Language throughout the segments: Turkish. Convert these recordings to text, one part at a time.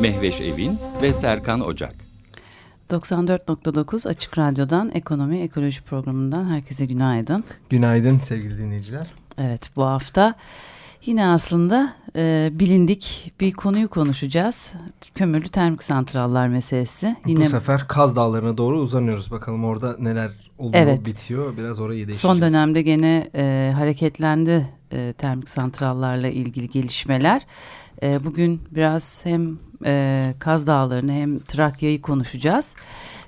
Mehveş Evin ve Serkan Ocak. 94.9 Açık Radyo'dan Ekonomi Ekoloji Programı'ndan herkese günaydın. Günaydın sevgili dinleyiciler. Evet bu hafta yine aslında e, bilindik bir konuyu konuşacağız. Kömürlü termik santrallar meselesi. Yine... Bu sefer Kaz Dağları'na doğru uzanıyoruz. Bakalım orada neler oluyor, evet. bitiyor. Biraz orayı değiştireceğiz. Son dönemde gene e, hareketlendi e, termik santrallarla ilgili gelişmeler. E, bugün biraz hem e, Kaz Dağları'nı hem Trakya'yı konuşacağız.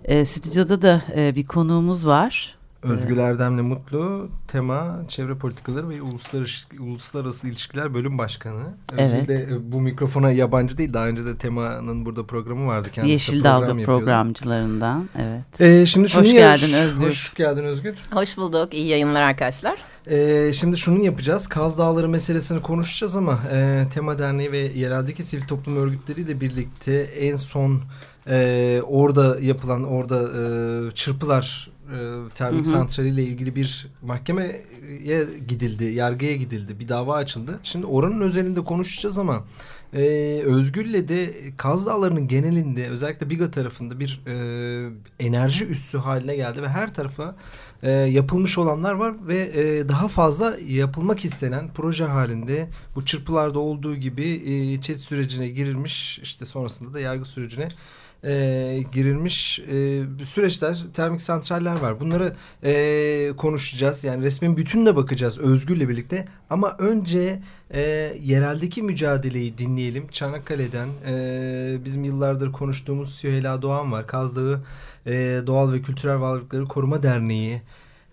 E, stüdyoda da e, bir konuğumuz var. Özgül Erdemli Mutlu, Tema Çevre Politikaları ve Uluslararası, Uluslararası İlişkiler Bölüm Başkanı. Evet. de e, bu mikrofona yabancı değil. Daha önce de Tema'nın burada programı vardı. Kendisi Yeşil Dalga yapıyordu. programcılarından. Evet. Ee, şimdi şunu Hoş geldin Özgür. Hoş geldin Özgür. Hoş bulduk. İyi yayınlar arkadaşlar. Ee, şimdi şunu yapacağız. Kaz Dağları meselesini konuşacağız ama e, Tema Derneği ve yereldeki sivil toplum örgütleriyle birlikte en son e, orada yapılan orada e, çırpılar e, termik santrali ile ilgili bir mahkemeye gidildi, yargıya gidildi, bir dava açıldı. Şimdi oranın özelinde konuşacağız ama e, Özgür'le de Kaz Dağları'nın genelinde özellikle Biga tarafında bir e, enerji üssü haline geldi ve her tarafa e, yapılmış olanlar var ve e, daha fazla yapılmak istenen proje halinde bu çırpılarda olduğu gibi e, çet sürecine girilmiş işte sonrasında da yargı sürecine e, girilmiş e, süreçler, termik santraller var. Bunları e, konuşacağız. Yani resmin bütününe bakacağız Özgür'le birlikte. Ama önce e, yereldeki mücadeleyi dinleyelim. Çanakkale'den e, bizim yıllardır konuştuğumuz Süheyla Doğan var. Kaz Dağı e, Doğal ve Kültürel Varlıkları Koruma Derneği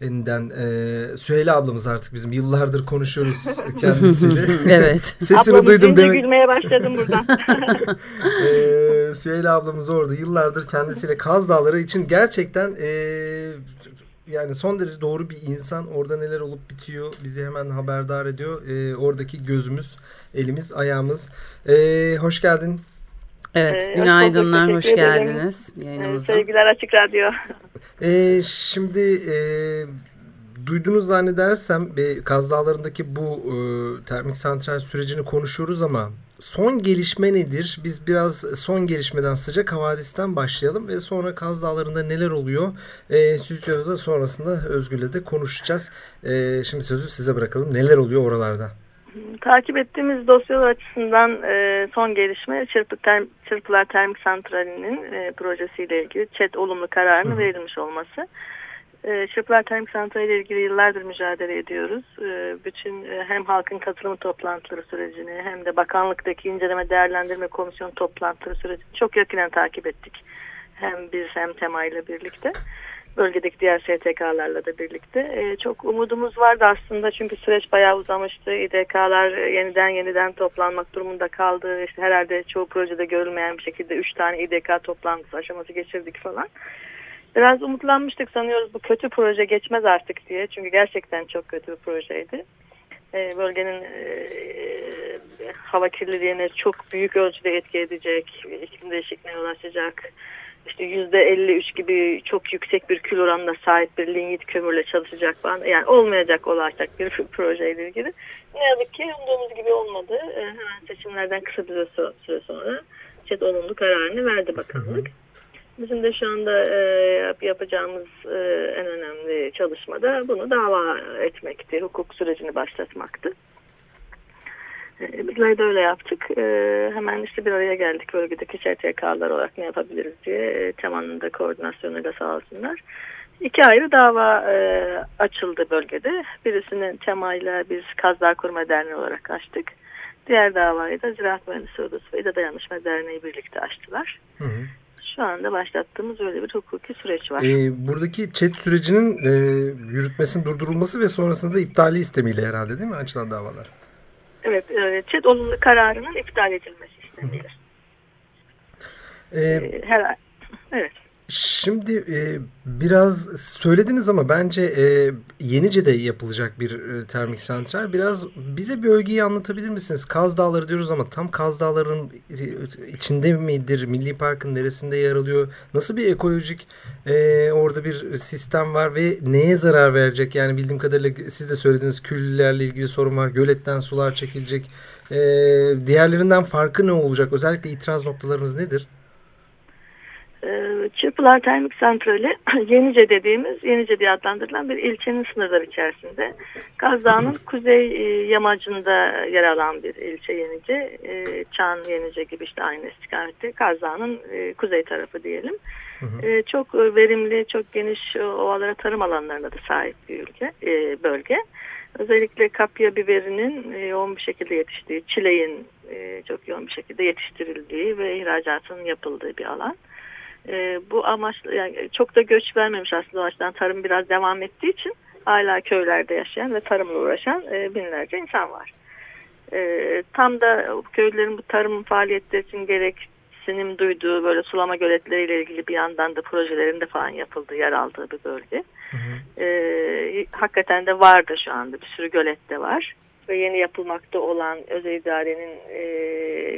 Enden e, Süheyla ablamız artık bizim yıllardır konuşuyoruz kendisiyle. evet. Sesini Ablamız duydum demek. gülmeye başladım buradan. e, Süheyla ablamız orada yıllardır kendisiyle Kaz Dağları için gerçekten e, yani son derece doğru bir insan. Orada neler olup bitiyor bizi hemen haberdar ediyor. E, oradaki gözümüz, elimiz, ayağımız. E, hoş geldin Evet, ee, günaydınlar, hoş, geldiniz yayınımıza. Ee, sevgiler Açık Radyo. Ee, şimdi e, duydunuz zannedersem e, Kaz Dağları'ndaki bu e, termik santral sürecini konuşuyoruz ama son gelişme nedir? Biz biraz son gelişmeden sıcak havadisten başlayalım ve sonra Kaz Dağları'nda neler oluyor? E, stüdyoda sonrasında Özgür'le de konuşacağız. E, şimdi sözü size bırakalım. Neler oluyor oralarda? Takip ettiğimiz dosyalar açısından e, son gelişme Çırpı term, Çırpılar Termik Santrali'nin e, projesiyle ilgili ÇED olumlu kararının verilmiş olması. E, Çırpılar Termik Santrali ile ilgili yıllardır mücadele ediyoruz. E, bütün e, hem halkın katılımı toplantıları sürecini hem de bakanlıktaki inceleme değerlendirme komisyonu toplantıları sürecini çok yakinen takip ettik. Hem biz hem tema ile birlikte bölgedeki diğer STK'larla da birlikte. E, çok umudumuz vardı aslında çünkü süreç bayağı uzamıştı. İDK'lar yeniden yeniden toplanmak durumunda kaldı. İşte herhalde çoğu projede görülmeyen bir şekilde 3 tane İDK toplantısı aşaması geçirdik falan. Biraz umutlanmıştık sanıyoruz bu kötü proje geçmez artık diye. Çünkü gerçekten çok kötü bir projeydi. E, bölgenin e, hava kirliliğine çok büyük ölçüde etki edecek, iklim değişikliğine yol açacak işte yüzde 53 gibi çok yüksek bir kül oranına sahip bir lignit kömürle çalışacak falan. Yani olmayacak olacak bir projeyle ilgili. Ne yazık ki umduğumuz gibi olmadı. Ee, hemen seçimlerden kısa bir süre sonra ÇED olumlu kararını verdi bakanlık. Bizim de şu anda e, yapacağımız e, en önemli çalışmada bunu dava etmekti. Hukuk sürecini başlatmaktı. Ee, bizler de öyle yaptık. Ee, hemen işte bir araya geldik bölgedeki STK'lar olarak ne yapabiliriz diye. E, Temanın da koordinasyonuyla sağ olsunlar. İki ayrı dava e, açıldı bölgede. Birisini temayla biz Kazdağ Kurma Derneği olarak açtık. Diğer davayı da Ziraat Mühendisi Odası ve İda Dayanışma Derneği birlikte açtılar. Hı hı. Şu anda başlattığımız öyle bir hukuki süreç var. Ee, buradaki chat sürecinin e, yürütmesinin durdurulması ve sonrasında da iptali istemiyle herhalde değil mi açılan davalar? Evet, e, ÇED olumlu kararının iptal edilmesi isteniyor. Ee, her Evet. Şimdi e, biraz söylediniz ama bence e, Yenice'de yapılacak bir e, termik santral. Biraz bize bölgeyi anlatabilir misiniz? Kaz Dağları diyoruz ama tam Kaz Dağları'nın içinde midir? Milli Park'ın neresinde yer alıyor? Nasıl bir ekolojik e, orada bir sistem var ve neye zarar verecek? Yani bildiğim kadarıyla siz de söylediniz küllerle ilgili sorun var. Göletten sular çekilecek. E, diğerlerinden farkı ne olacak? Özellikle itiraz noktalarınız nedir? Ee, Çırpılar Termik Santrali Yenice dediğimiz, Yenice diye adlandırılan bir ilçenin sınırları içerisinde. Kaz Dağı'nın kuzey e, yamacında yer alan bir ilçe Yenice. E, Çan Yenice gibi işte aynı istikamette Kaz Dağı'nın e, kuzey tarafı diyelim. Çok verimli, çok geniş ovalara tarım alanlarına da sahip bir ülke, bölge. Özellikle kapya biberinin yoğun bir şekilde yetiştiği, çileğin çok yoğun bir şekilde yetiştirildiği ve ihracatının yapıldığı bir alan. E, bu amaçla yani çok da göç vermemiş aslında o açıdan tarım biraz devam ettiği için hala köylerde yaşayan ve tarımla uğraşan e, binlerce insan var. E, tam da köylülerin bu tarım faaliyetleri için gereksinim duyduğu böyle sulama göletleriyle ilgili bir yandan da projelerinde falan yapıldığı yer aldığı bir bölge. Hı hı. E, hakikaten de vardı şu anda bir sürü gölet de var ve yeni yapılmakta olan özel idarenin e,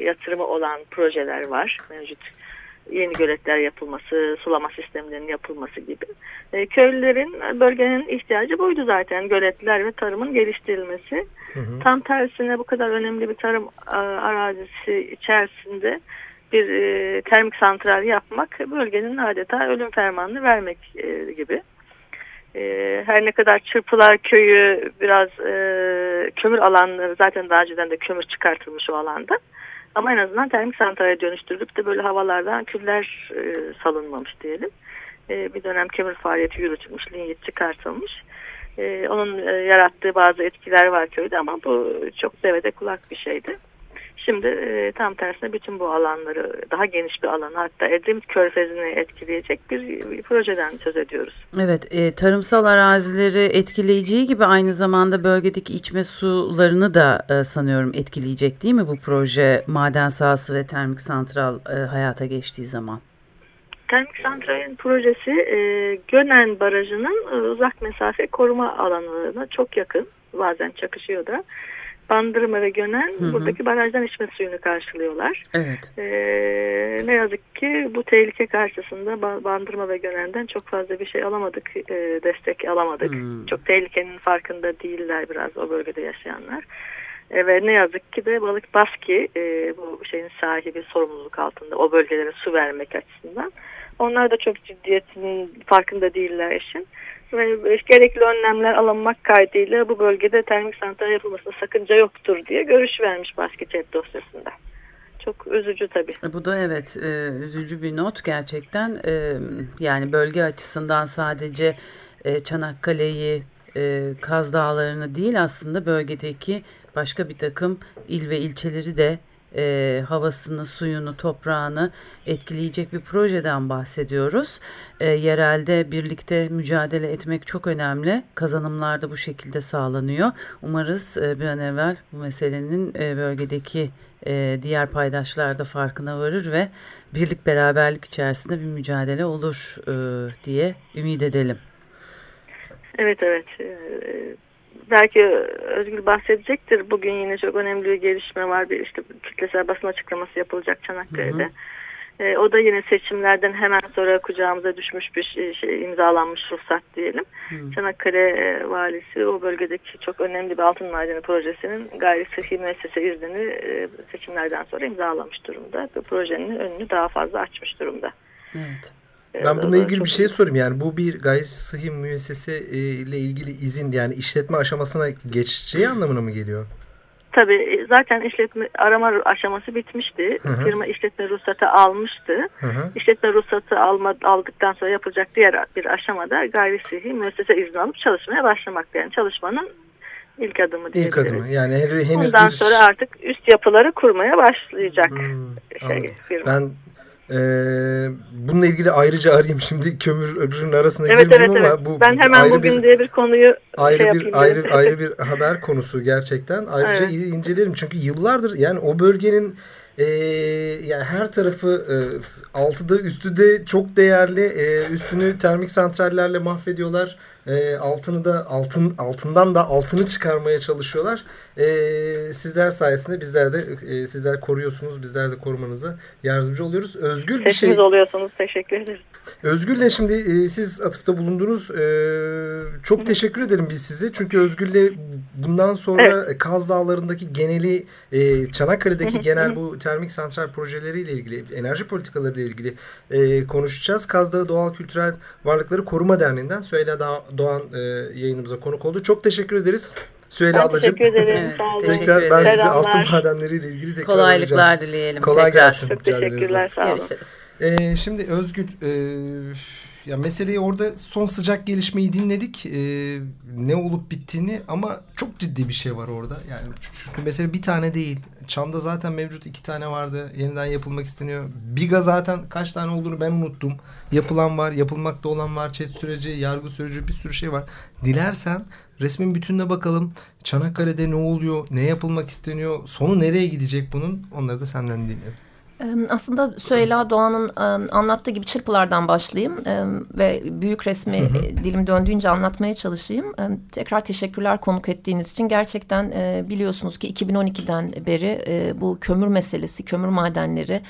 yatırımı olan projeler var mevcut yeni göletler yapılması, sulama sistemlerinin yapılması gibi. E, köylülerin bölgenin ihtiyacı buydu zaten göletler ve tarımın geliştirilmesi. Hı hı. Tam tersine bu kadar önemli bir tarım a, arazisi içerisinde bir e, termik santral yapmak bölgenin adeta ölüm fermanını vermek e, gibi. E, her ne kadar Çırpılar köyü biraz e, kömür alanları zaten daha önceden de kömür çıkartılmış o alanda. Ama en azından termik santrale dönüştürülüp de böyle havalardan küller e, salınmamış diyelim. E, bir dönem kömür faaliyeti yürütülmüş, linyit çıkartılmış. E, onun e, yarattığı bazı etkiler var köyde ama bu çok devede kulak bir şeydi. Şimdi e, tam tersine bütün bu alanları daha geniş bir alanı hatta Edremit Körfezi'ni etkileyecek bir, bir projeden söz ediyoruz. Evet e, tarımsal arazileri etkileyeceği gibi aynı zamanda bölgedeki içme sularını da e, sanıyorum etkileyecek değil mi bu proje maden sahası ve termik santral e, hayata geçtiği zaman? Termik santralin projesi e, Gönen Barajı'nın e, uzak mesafe koruma alanına çok yakın bazen çakışıyor da. Bandırma ve Gönen hı hı. buradaki barajdan içme suyunu karşılıyorlar. Evet. Ee, ne yazık ki bu tehlike karşısında Bandırma ve Gönen'den çok fazla bir şey alamadık, e, destek alamadık. Hı. Çok tehlikenin farkında değiller biraz o bölgede yaşayanlar. E, ve ne yazık ki de Balık Baski e, bu şeyin sahibi sorumluluk altında o bölgelere su vermek açısından. Onlar da çok ciddiyetinin farkında değiller işin gerekli önlemler alınmak kaydıyla bu bölgede termik santral yapılmasına sakınca yoktur diye görüş vermiş Basket dosyasında. Çok üzücü tabii. E, bu da evet e, üzücü bir not gerçekten. E, yani bölge açısından sadece Çanakkale'yi, Kaz Dağları'nı değil aslında bölgedeki başka bir takım il ve ilçeleri de e, havasını, suyunu, toprağını etkileyecek bir projeden bahsediyoruz. E, yerelde birlikte mücadele etmek çok önemli. Kazanımlar da bu şekilde sağlanıyor. Umarız e, bir an evvel bu meselenin e, bölgedeki e, diğer paydaşlar da farkına varır ve birlik beraberlik içerisinde bir mücadele olur e, diye ümit edelim. Evet evet. Belki Özgür bahsedecektir. Bugün yine çok önemli bir gelişme var. Bir işte kitlesel basın açıklaması yapılacak Çanakkale'de. Hı hı. E, o da yine seçimlerden hemen sonra kucağımıza düşmüş bir şey, şey imzalanmış ruhsat diyelim. Hı. Çanakkale e, valisi o bölgedeki çok önemli bir altın madeni projesinin gayri sıhhi müessese iznini e, seçimlerden sonra imzalamış durumda. Bu projenin önünü daha fazla açmış durumda. Evet. Ben bununla ilgili bir şey sorayım. Yani bu bir gayri sıhhi müessese e, ile ilgili izin yani işletme aşamasına geçeceği anlamına mı geliyor? Tabii e, zaten işletme arama aşaması bitmişti. Hı hı. Firma işletme ruhsatı almıştı. Hı hı. İşletme ruhsatı alma, aldıktan sonra yapılacak diğer bir aşamada gayri sıhhi müessese izni alıp çalışmaya başlamak. Yani çalışmanın ilk adımı İlk adımı yani henüz Ondan bir... sonra artık üst yapıları kurmaya başlayacak hmm, şey, firma. Ben ee, bununla ilgili ayrıca arayayım şimdi kömürün arasına evet, girmeyeyim evet, ama evet. bu ben hemen bugün bir, diye bir konuyu ayrı şey bir ayrı ayrı bir haber konusu gerçekten ayrıca evet. incelerim çünkü yıllardır yani o bölgenin e, yani her tarafı e, altı da üstü de çok değerli. E, üstünü termik santrallerle mahvediyorlar. E, altını da altın altından da altını çıkarmaya çalışıyorlar. E, sizler sayesinde bizler de e, sizler koruyorsunuz. Bizler de korumanıza yardımcı oluyoruz. Özgür bir şey. Oluyorsunuz. Teşekkür ederiz. Özgür'le şimdi e, siz atıfta bulundunuz. E, çok teşekkür ederim biz size. Çünkü Özgür'le bundan sonra Evet. Kaz Dağları'ndaki geneli e, Çanakkale'deki genel bu termik santral projeleriyle ilgili, enerji politikalarıyla ilgili e, konuşacağız. Kaz Dağı Doğal Kültürel Varlıkları Koruma Derneği'nden Süheyla Doğan e, yayınımıza konuk oldu. Çok teşekkür ederiz. Süheyla Ben ablacığım. teşekkür ederim. Evet, Sağ olun. teşekkür Tekrar ben size Selamlar. altın madenleriyle ilgili tekrar Kolaylıklar arayacağım. dileyelim. Kolay tekrar. gelsin. Çok teşekkürler. Sağ olun. Görüşürüz. Ee, şimdi Özgül, e, ya meseleyi orada son sıcak gelişmeyi dinledik. E, ne olup bittiğini ama çok ciddi bir şey var orada. Yani çünkü mesele bir tane değil. Çam'da zaten mevcut iki tane vardı. Yeniden yapılmak isteniyor. Biga zaten kaç tane olduğunu ben unuttum. Yapılan var, yapılmakta olan var. Çet süreci, yargı süreci bir sürü şey var. Dilersen resmin bütününe bakalım. Çanakkale'de ne oluyor, ne yapılmak isteniyor, sonu nereye gidecek bunun onları da senden dinleyelim. Aslında Süheyla Doğan'ın anlattığı gibi çırpılardan başlayayım ve büyük resmi e, dilim döndüğünce anlatmaya çalışayım. Tekrar teşekkürler konuk ettiğiniz için. Gerçekten e, biliyorsunuz ki 2012'den beri e, bu kömür meselesi, kömür madenleri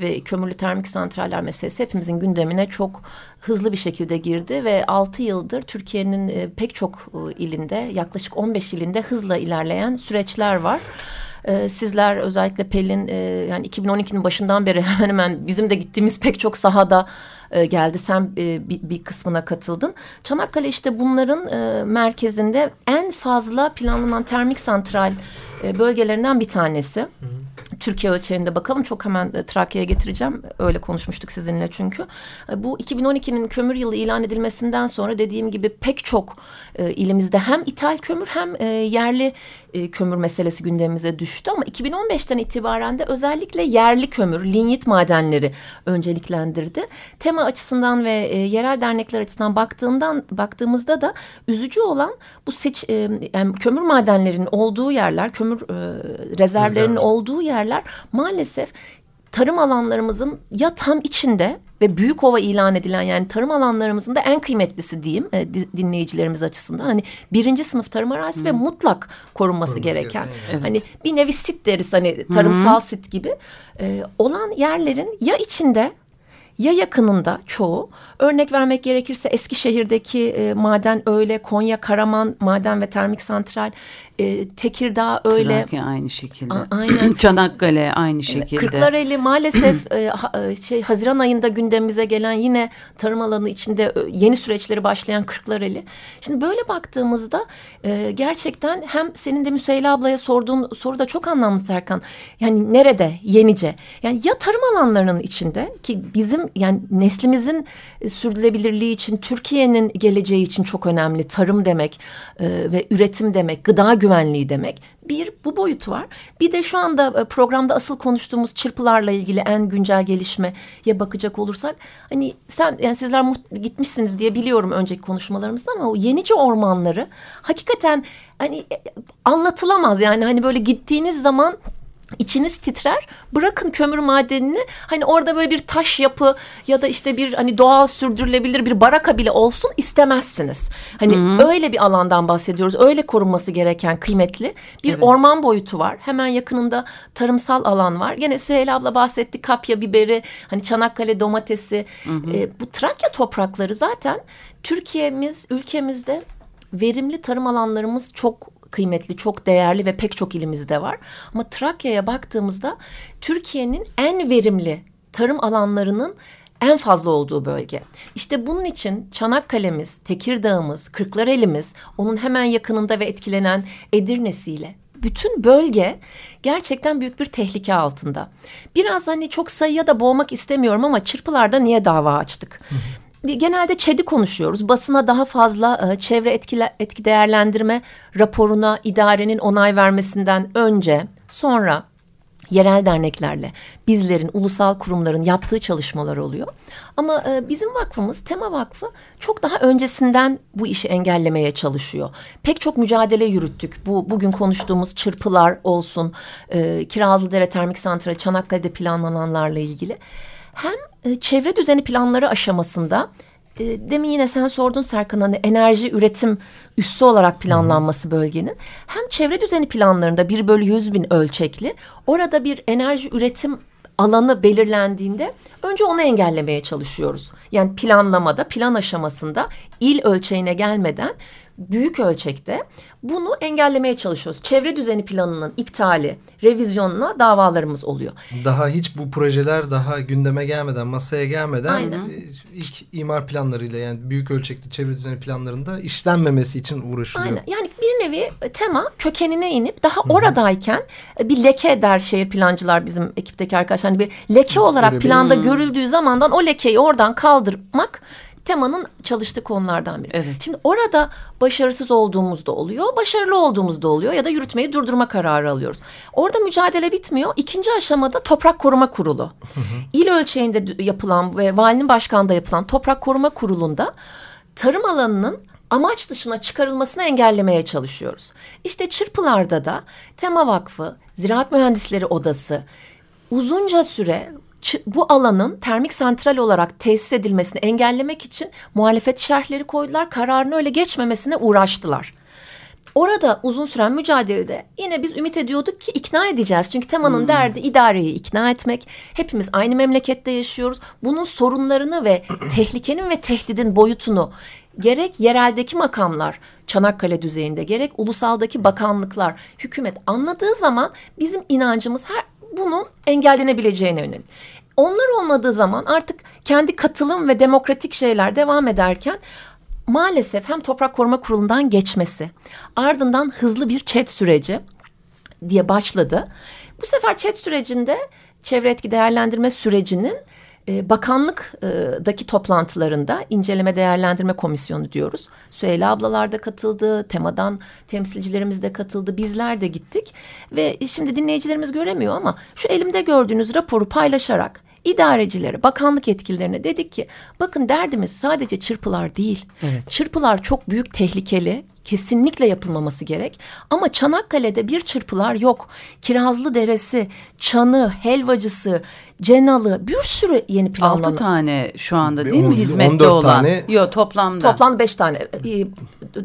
ve kömürlü termik santraller meselesi hepimizin gündemine çok hızlı bir şekilde girdi ve 6 yıldır Türkiye'nin pek çok ilinde yaklaşık 15 ilinde hızla ilerleyen süreçler var. Ee, sizler özellikle Pelin e, yani 2012'nin başından beri hemen hemen bizim de gittiğimiz pek çok sahada e, geldi. Sen e, bir, bir kısmına katıldın. Çanakkale işte bunların e, merkezinde en fazla planlanan termik santral e, bölgelerinden bir tanesi. Türkiye ölçeğinde bakalım çok hemen e, Trakya'ya getireceğim. Öyle konuşmuştuk sizinle çünkü. E, bu 2012'nin kömür yılı ilan edilmesinden sonra dediğim gibi pek çok e, ilimizde hem ithal kömür hem e, yerli e, kömür meselesi gündemimize düştü. Ama 2015'ten itibaren de özellikle yerli kömür, linyit madenleri önceliklendirdi. Tema açısından ve e, yerel dernekler açısından baktığından baktığımızda da üzücü olan bu seç e, yani kömür madenlerinin olduğu yerler, kömür e, rezervlerinin Rezerv. olduğu yerler maalesef tarım alanlarımızın ya tam içinde ve büyük ova ilan edilen yani tarım alanlarımızın da en kıymetlisi diyeyim e, di- dinleyicilerimiz açısından. Hani birinci sınıf tarım arazisi ve mutlak korunması Korunması gereken. evet. Hani bir nevi sit deriz hani tarımsal sit gibi e, olan yerlerin ya içinde ya yakınında çoğu. Örnek vermek gerekirse Eskişehir'deki e, maden öyle, Konya Karaman maden ve termik santral, e, Tekirdağ öyle. Trakya aynı şekilde. A- aynen. Çanakkale aynı şekilde. Kırklareli maalesef e, ha- e, şey Haziran ayında gündemimize gelen yine tarım alanı içinde e, yeni süreçleri başlayan Kırklareli. Şimdi böyle baktığımızda e, gerçekten hem senin de Müseyla ablaya sorduğun soru da çok anlamlı Serkan. Yani nerede yenice? Yani ya tarım alanlarının içinde ki bizim yani neslimizin e, sürdürülebilirliği için Türkiye'nin geleceği için çok önemli tarım demek e, ve üretim demek, gıda güvenliği demek. Bir bu boyutu var. Bir de şu anda e, programda asıl konuştuğumuz çırpılarla ilgili en güncel gelişmeye bakacak olursak hani sen yani sizler gitmişsiniz diye biliyorum önceki konuşmalarımızda ama o yenice ormanları hakikaten hani e, anlatılamaz yani hani böyle gittiğiniz zaman İçiniz titrer. Bırakın kömür madenini. Hani orada böyle bir taş yapı ya da işte bir hani doğal sürdürülebilir bir baraka bile olsun istemezsiniz. Hani öyle bir alandan bahsediyoruz. Öyle korunması gereken kıymetli bir Evet. orman boyutu var. Hemen yakınında tarımsal alan var. Gene Süheyla abla bahsetti. Kapya biberi, hani Çanakkale domatesi. Ee, bu Trakya toprakları zaten Türkiye'miz, ülkemizde verimli tarım alanlarımız çok kıymetli, çok değerli ve pek çok ilimizde var. Ama Trakya'ya baktığımızda Türkiye'nin en verimli tarım alanlarının en fazla olduğu bölge. İşte bunun için Çanakkale'miz, Tekirdağ'ımız, Kırklareli'miz, onun hemen yakınında ve etkilenen Edirne'siyle bütün bölge gerçekten büyük bir tehlike altında. Biraz hani çok sayıya da boğmak istemiyorum ama çırpılarda niye dava açtık? Genelde ÇED'i konuşuyoruz. Basına daha fazla e, çevre etkile, etki değerlendirme raporuna idarenin onay vermesinden önce, sonra yerel derneklerle, bizlerin, ulusal kurumların yaptığı çalışmalar oluyor. Ama e, bizim vakfımız, Tema Vakfı çok daha öncesinden bu işi engellemeye çalışıyor. Pek çok mücadele yürüttük. Bu bugün konuştuğumuz çırpılar olsun, e, Kirazlıdere Termik Santrali, Çanakkale'de planlananlarla ilgili. Hem e, çevre düzeni planları aşamasında e, demin yine sen sordun Serkan hani enerji üretim üssü olarak planlanması bölgenin hem çevre düzeni planlarında 1 bölü 100 bin ölçekli orada bir enerji üretim alanı belirlendiğinde önce onu engellemeye çalışıyoruz. Yani planlamada, plan aşamasında il ölçeğine gelmeden büyük ölçekte bunu engellemeye çalışıyoruz. Çevre düzeni planının iptali, revizyonuna davalarımız oluyor. Daha hiç bu projeler daha gündeme gelmeden, masaya gelmeden Aynen. e, ilk imar planlarıyla yani büyük ölçekli çevre düzeni planlarında işlenmemesi için uğraşılıyor. Aynen. Yani bir nevi tema kökenine inip daha oradayken e, bir leke der şehir plancılar bizim ekipteki arkadaşlar. Hani bir leke olarak Böyle bir- planda görüldüğü zamandan o lekeyi oradan kaldırmak temanın çalıştığı konulardan biri. Evet. Şimdi orada başarısız olduğumuz da oluyor, başarılı olduğumuz da oluyor ya da yürütmeyi durdurma kararı alıyoruz. Orada mücadele bitmiyor. İkinci aşamada Toprak Koruma Kurulu. İl ölçeğinde yapılan ve valinin başkanlığı yapılan Toprak Koruma Kurulu'nda tarım alanının amaç dışına çıkarılmasını engellemeye çalışıyoruz. İşte Çırpılar'da da Tema Vakfı, Ziraat Mühendisleri Odası uzunca süre bu alanın termik santral olarak tesis edilmesini engellemek için muhalefet şerhleri koydular. Kararın öyle geçmemesine uğraştılar. Orada uzun süren mücadelede yine biz ümit ediyorduk ki ikna edeceğiz. Çünkü temanın derdi idareyi ikna etmek. Hepimiz aynı memlekette yaşıyoruz. Bunun sorunlarını ve tehlikenin ve tehdidin boyutunu gerek yereldeki makamlar Çanakkale düzeyinde gerek ulusaldaki bakanlıklar, hükümet anladığı zaman bizim inancımız her bunun engellenebileceğine yönelik. Onlar olmadığı zaman artık kendi katılım ve demokratik şeyler devam ederken maalesef hem Toprak Koruma Kurulu'ndan geçmesi ardından hızlı bir çet süreci diye başladı. Bu sefer çet sürecinde çevre etki değerlendirme sürecinin e, bakanlıktaki toplantılarında inceleme değerlendirme komisyonu diyoruz. Süheyla ablalar da katıldı, temadan temsilcilerimiz de katıldı, bizler de gittik. Ve şimdi dinleyicilerimiz göremiyor ama şu elimde gördüğünüz raporu paylaşarak idarecilere, bakanlık yetkililerine dedik ki bakın derdimiz sadece çırpılar değil. Evet. Çırpılar çok büyük tehlikeli. Kesinlikle yapılmaması gerek. Ama Çanakkale'de bir çırpılar yok. Kirazlı Deresi, Çanı, Helvacısı, Cenalı bir sürü yeni planlanan. Altı tane şu anda değil mi hizmette 14 olan? tane- Yok toplamda. Toplam beş tane. Ee,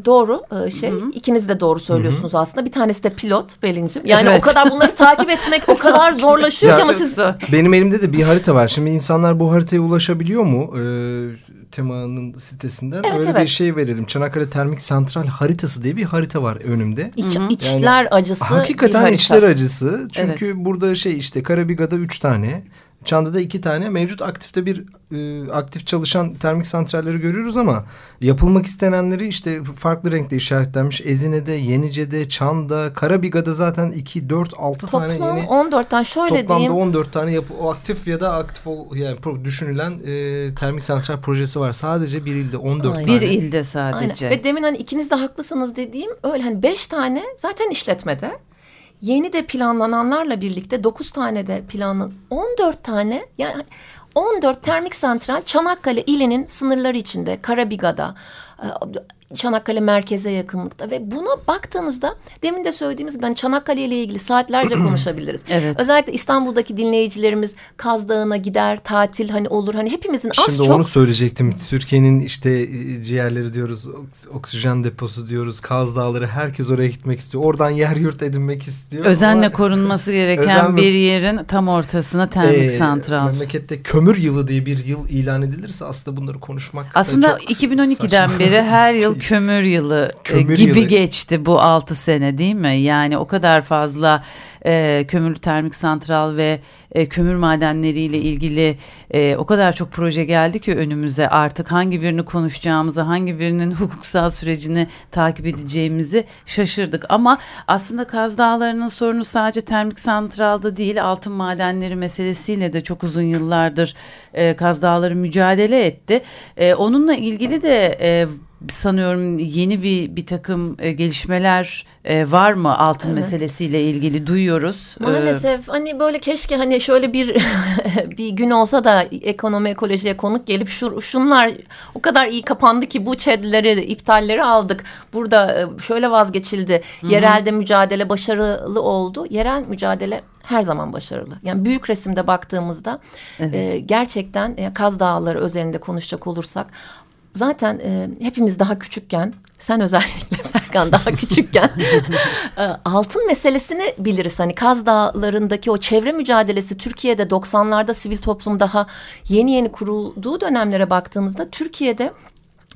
Doğru e, şey. İkiniz de doğru söylüyorsunuz aslında. Bir tanesi de pilot Belin'cim. Yani Evet. o kadar bunları takip etmek o kadar zorlaşıyor ki ama siz. Benim elimde de bir harita var. Şimdi insanlar bu haritaya ulaşabiliyor mu? Ee, temanın sitesinden. Evet, Öyle evet. bir şey verelim. Çanakkale Termik Santral haritası diye bir harita var önümde. iç, içler acısı Hakikaten içler acısı. Çünkü burada şey işte Karabiga'da üç tane. Çanda'da iki tane mevcut aktifte bir e, aktif çalışan termik santralleri görüyoruz ama yapılmak istenenleri işte farklı renkte işaretlenmiş. Ezine'de, Yenice'de, Çan'da, Karabiga'da zaten 2, 4, 6 tane Toplam yeni 14 tane şöyle Toplamda diyeyim. 14 tane yapı, o aktif ya da aktif ol, yani pro- düşünülen e, termik santral projesi var. Sadece bir ilde 14 Aynen. tane. Bir ilde Aynen. sadece. Ve demin hani ikiniz de haklısınız dediğim öyle hani beş tane zaten işletmede. Yeni de planlananlarla birlikte dokuz tane de planlan 14 tane yani 14 termik santral Çanakkale ilinin sınırları içinde Karabiga'da Çanakkale merkeze yakınlıkta ve buna baktığınızda demin de söylediğimiz gibi hani Çanakkale ile ilgili saatlerce konuşabiliriz. Evet. Özellikle İstanbul'daki dinleyicilerimiz Kaz Dağı'na gider, tatil hani olur hani hepimizin az Şimdi çok onu söyleyecektim. Türkiye'nin işte e, ciğerleri diyoruz, oks- oksijen deposu diyoruz, Kaz Dağları herkes oraya gitmek istiyor. Oradan yer yurt edinmek istiyor. Özenle Ama, korunması gereken Özenle- bir yerin tam ortasına termik e, santral. Memlekette kömür yılı diye bir yıl ilan edilirse aslında bunları konuşmak da Aslında çok 2012'den saçma. Beri her yıl kömür yılı e, Kömür gibi yılı. geçti bu 6 sene değil mi? Yani o kadar fazla e, kömürlü termik santral ve e, kömür madenleriyle ilgili e, o kadar çok proje geldi ki önümüze artık hangi birini konuşacağımızı, hangi birinin hukuksal sürecini takip edeceğimizi şaşırdık. Ama aslında Kaz Dağları'nın sorunu sadece termik santralda değil, altın madenleri meselesiyle de çok uzun yıllardır e, Kaz Dağları mücadele etti. E, onunla ilgili de e, sanıyorum yeni bir bir takım e, gelişmeler e, var mı altın evet. meselesiyle ilgili duyuyoruz. E, Maalesef ee, hani böyle keşke hani şöyle bir bir gün olsa da ekonomi ekolojiye konuk gelip şu, şunlar o kadar iyi kapandı ki bu ÇED'leri iptalleri aldık. Burada e, şöyle vazgeçildi. Hı-hı. Yerelde mücadele başarılı oldu. Yerel mücadele her zaman başarılı. Yani büyük resimde baktığımızda evet. e, gerçekten e, Kaz Dağları özelinde konuşacak olursak zaten e, hepimiz daha küçükken sen özellikle Serkan daha küçükken e, altın meselesini biliriz. Hani Kaz Dağları'ndaki o çevre mücadelesi Türkiye'de 90'larda sivil toplum daha yeni yeni kurulduğu dönemlere baktığınızda Türkiye'de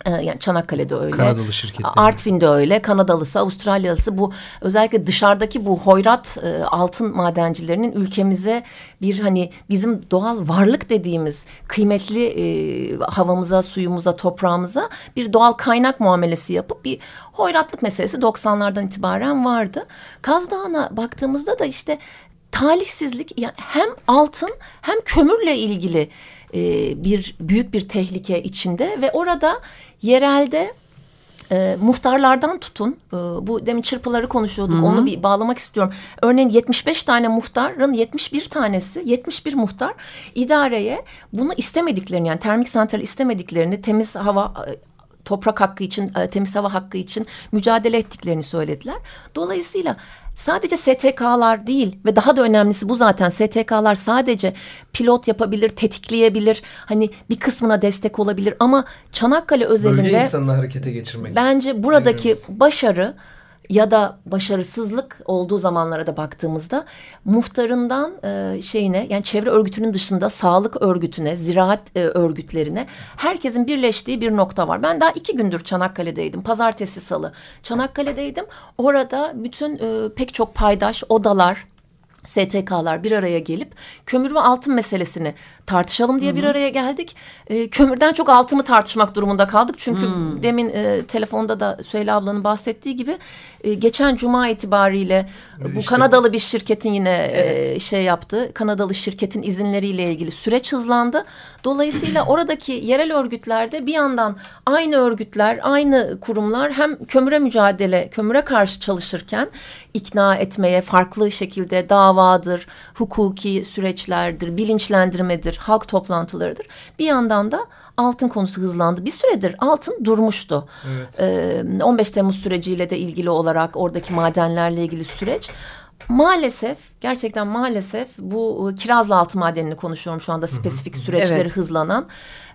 yani Çanakkale'de öyle. Kanadalı şirketler. Artvin'de öyle. Kanadalısı, Avustralyalısı bu özellikle dışarıdaki bu hoyrat e, altın madencilerinin ülkemize bir hani bizim doğal varlık dediğimiz kıymetli e, havamıza, suyumuza, toprağımıza bir doğal kaynak muamelesi yapıp bir hoyratlık meselesi 90'lardan itibaren vardı. Kaz Dağı'na baktığımızda da işte talihsizlik yani hem altın hem kömürle ilgili e, bir büyük bir tehlike içinde ve orada yerelde e, muhtarlardan tutun e, bu demin çırpıları konuşuyorduk Hı -hı. onu bir bağlamak istiyorum. Örneğin 75 tane muhtarın 71 tanesi 71 muhtar idareye bunu istemediklerini yani termik santral istemediklerini temiz hava e, toprak hakkı için, e, temiz hava hakkı için mücadele ettiklerini söylediler. Dolayısıyla sadece STK'lar değil ve daha da önemlisi bu zaten STK'lar sadece pilot yapabilir, tetikleyebilir. Hani bir kısmına destek olabilir ama Çanakkale özelinde bölge insanını harekete geçirmek. Bence buradaki başarı ya da başarısızlık olduğu zamanlara da baktığımızda muhtarından e, şeyine yani çevre örgütünün dışında sağlık örgütüne, ziraat e, örgütlerine herkesin birleştiği bir nokta var. Ben daha iki gündür Çanakkale'deydim. Pazartesi, salı Çanakkale'deydim. Orada bütün e, pek çok paydaş, odalar, STK'lar bir araya gelip kömür ve altın meselesini tartışalım diye Hı -hı. bir araya geldik. E, kömürden çok altını tartışmak durumunda kaldık. Çünkü Hı demin e, telefonda da Süheyla ablanın bahsettiği gibi e, geçen cuma itibariyle işte, bu Kanadalı bir şirketin yine e, evet. e, şey yaptı. Kanadalı şirketin izinleriyle ilgili süreç hızlandı. Dolayısıyla oradaki yerel örgütlerde bir yandan aynı örgütler, aynı kurumlar hem kömüre mücadele, kömüre karşı çalışırken ikna etmeye farklı şekilde davadır, hukuki süreçlerdir, bilinçlendirmedir, halk toplantılarıdır. Bir yandan da altın konusu hızlandı. Bir süredir altın durmuştu. Evet. Ee, 15 Temmuz süreciyle de ilgili olarak oradaki madenlerle ilgili süreç. Maalesef gerçekten maalesef bu ıı, kirazlı altın madenini konuşuyorum şu anda spesifik süreçleri evet. hızlanan.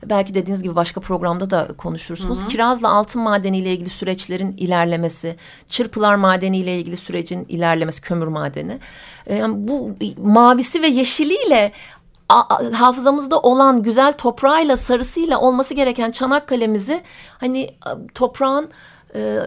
Belki dediğiniz gibi başka programda da konuşursunuz. Hı hı. Kirazlı altın madeniyle ilgili süreçlerin ilerlemesi, çırpılar madeniyle ilgili sürecin ilerlemesi, kömür madeni. Yani bu mavisi ve yeşiliyle hafızamızda olan güzel toprağıyla sarısıyla olması gereken Çanakkale'mizi hani toprağın e,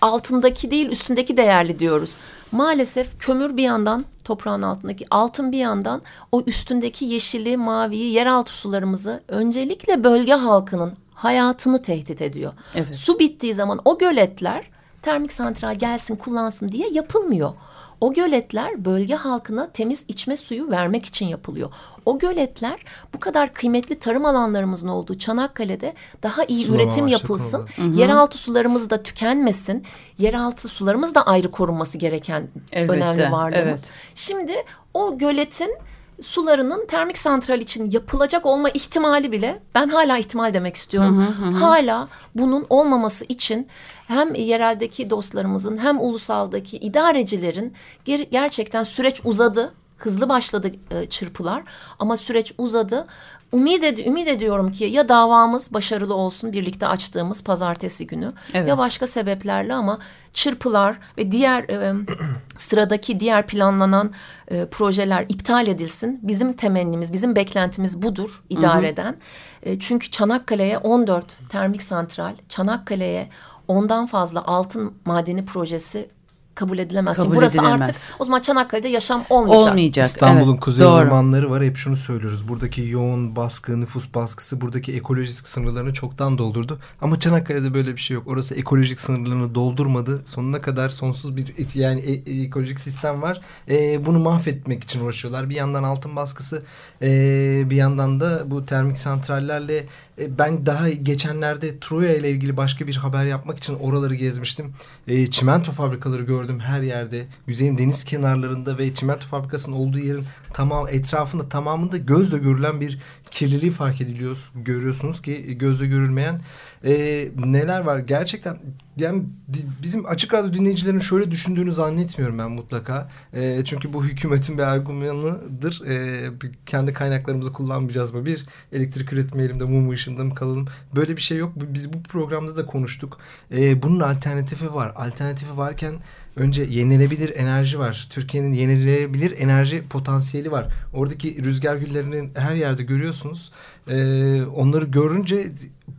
altındaki değil üstündeki değerli diyoruz. Maalesef kömür bir yandan toprağın altındaki altın bir yandan o üstündeki yeşili maviyi yeraltı sularımızı öncelikle bölge halkının hayatını tehdit ediyor. Evet. Su bittiği zaman o göletler termik santral gelsin kullansın diye yapılmıyor. O göletler bölge halkına temiz içme suyu vermek için yapılıyor. O göletler bu kadar kıymetli tarım alanlarımızın olduğu Çanakkale'de daha iyi Sulama üretim yapılsın. Yeraltı sularımız da tükenmesin. Yeraltı sularımız da ayrı korunması gereken Elbette, önemli varlığımız. Evet. Şimdi o göletin sularının termik santral için yapılacak olma ihtimali bile ben hala ihtimal demek istiyorum. Hı hı hı. Hala bunun olmaması için hem yereldeki dostlarımızın hem ulusaldaki idarecilerin ger gerçekten süreç uzadı. Hızlı başladı e, çırpılar ama süreç uzadı. Umid, ed ümit ediyorum ki ya davamız başarılı olsun birlikte açtığımız pazartesi günü evet. ya başka sebeplerle ama çırpılar ve diğer e, sıradaki diğer planlanan e, projeler iptal edilsin. Bizim temennimiz, bizim beklentimiz budur idareden. E, çünkü Çanakkale'ye 14 termik santral, Çanakkale'ye ondan fazla altın madeni projesi kabul edilemez. Kabul Burası edilemez. artık o zaman Çanakkale'de yaşam olmayacak. Olmayacak. İstanbul'un evet, kuzey doğru. ormanları var. Hep şunu söylüyoruz. Buradaki yoğun baskı, nüfus baskısı buradaki ekolojik sınırlarını çoktan doldurdu. Ama Çanakkale'de böyle bir şey yok. Orası ekolojik sınırlarını doldurmadı. Sonuna kadar sonsuz bir yani e- e- ekolojik sistem var. E, bunu mahvetmek için uğraşıyorlar. Bir yandan altın baskısı, e, bir yandan da bu termik santrallerle e, ben daha geçenlerde Troya ile ilgili başka bir haber yapmak için oraları gezmiştim. E, çimento fabrikaları gördüm her yerde. Güzeyin deniz kenarlarında ve çimento fabrikasının olduğu yerin tamam etrafında tamamında gözle görülen bir kirliliği fark ediliyor. Görüyorsunuz ki gözle görülmeyen e, neler var. Gerçekten yani bizim açık radyo dinleyicilerin şöyle düşündüğünü zannetmiyorum ben mutlaka. E, çünkü bu hükümetin bir argümanıdır. E, kendi kaynaklarımızı kullanmayacağız mı? Bir elektrik üretmeyelim de mum ışığında mı kalalım? Böyle bir şey yok. Biz bu programda da konuştuk. E, bunun alternatifi var. Alternatifi varken önce yenilenebilir enerji var. Türkiye'nin yenilenebilir enerji potansiyeli var. Oradaki rüzgar güllerinin her yerde görüyorsunuz. Ee, onları görünce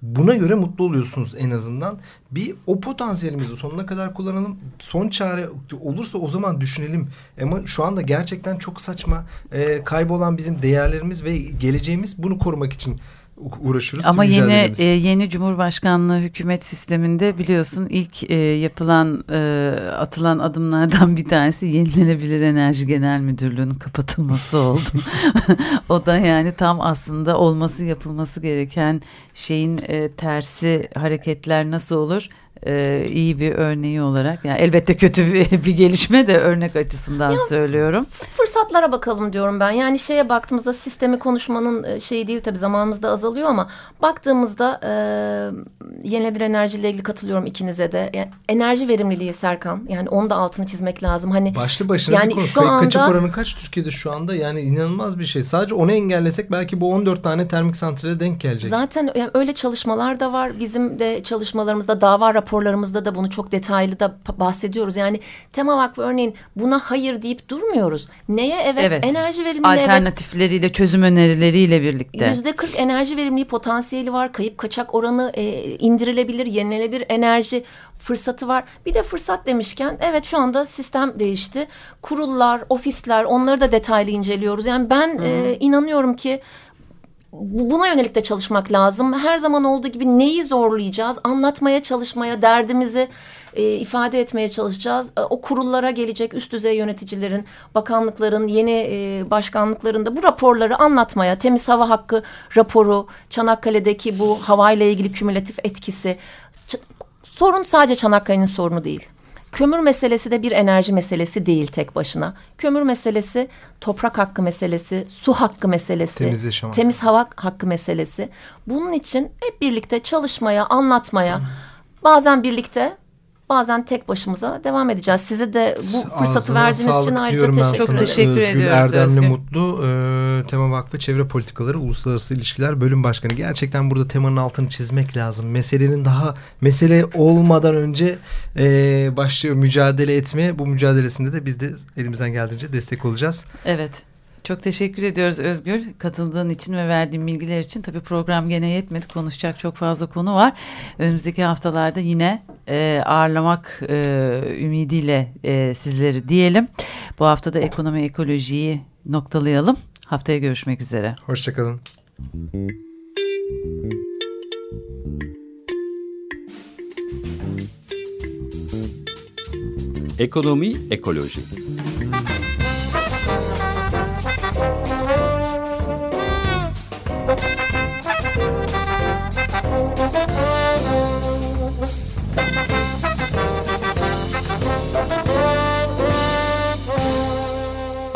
buna göre mutlu oluyorsunuz en azından. Bir o potansiyelimizi sonuna kadar kullanalım. Son çare olursa o zaman düşünelim. Ama şu anda gerçekten çok saçma. Ee, kaybolan bizim değerlerimiz ve geleceğimiz bunu korumak için uğraşıyoruz. Ama yeni e, yeni Cumhurbaşkanlığı hükümet sisteminde biliyorsun ilk e, yapılan e, atılan adımlardan bir tanesi yenilenebilir enerji genel müdürlüğünün kapatılması oldu. o da yani tam aslında olması yapılması gereken şeyin e, tersi hareketler nasıl olur? E, iyi bir örneği olarak yani elbette kötü bir, bir gelişme de örnek açısından söylüyorum. fırsatlara bakalım diyorum ben. Yani şeye baktığımızda sistemi konuşmanın e, şeyi değil tabii zamanımız da azalıyor ama baktığımızda e, yenilenebilir enerjiyle ilgili katılıyorum ikinize de. Yani enerji verimliliği Serkan. Yani onu da altını çizmek lazım. Hani Başlı başına Yani bir konu. şu Kay- Kaçak anda- oranı kaç Türkiye'de şu anda? Yani inanılmaz bir şey. Sadece onu engellesek belki bu 14 tane termik santrale denk gelecek. Zaten yani öyle çalışmalar da var. Bizim de çalışmalarımızda, dava raporlarımızda da bunu çok detaylı da bahsediyoruz. Yani Tema Vakfı örneğin buna hayır deyip durmuyoruz. Neye evet, Evet. enerji verimliliği evet. Alternatifleriyle çözüm önerileriyle birlikte. Yüzde 40 enerji verimliliği potansiyeli var. Kayıp kaçak oranı e, indirilebilir, yenilenebilir enerji fırsatı var. Bir de fırsat demişken evet şu anda sistem değişti. Kurullar, ofisler onları da detaylı inceliyoruz. Yani ben e, inanıyorum ki buna yönelik de çalışmak lazım. Her zaman olduğu gibi neyi zorlayacağız? Anlatmaya çalışmaya, derdimizi e, ifade etmeye çalışacağız. E, o kurullara gelecek üst düzey yöneticilerin, bakanlıkların, yeni e, başkanlıkların da bu raporları anlatmaya, temiz hava hakkı raporu, Çanakkale'deki bu havayla ilgili kümülatif etkisi. Ç- sorun sadece Çanakkale'nin sorunu değil. Kömür meselesi de bir enerji meselesi değil tek başına. Kömür meselesi, toprak hakkı meselesi, su hakkı meselesi, Temiz yaşam temiz hava hakkı meselesi. Bunun için hep birlikte çalışmaya, anlatmaya, bazen birlikte, bazen tek başımıza devam edeceğiz. Size de bu fırsatı Ağzına verdiğiniz için ayrıca teşekkür ederim. Teşekkür Özgül ediyoruz Erdemli Özgür. Mutlu, e, Tema Vakfı Çevre Politikaları Uluslararası İlişkiler Bölüm Başkanı. Gerçekten burada temanın altını çizmek lazım. Meselenin daha mesele olmadan önce e, başlıyor mücadele etmeye. Bu mücadelesinde de biz de elimizden geldiğince destek olacağız. Evet. Çok teşekkür ediyoruz Özgür katıldığın için ve verdiğin bilgiler için. Tabii program gene yetmedi. Konuşacak çok fazla konu var. Önümüzdeki haftalarda yine e, ağırlamak e, ümidiyle e, sizleri diyelim. Bu hafta da ekonomi ekolojiyi noktalayalım. Haftaya görüşmek üzere. Hoşçakalın. Ekonomi ekoloji.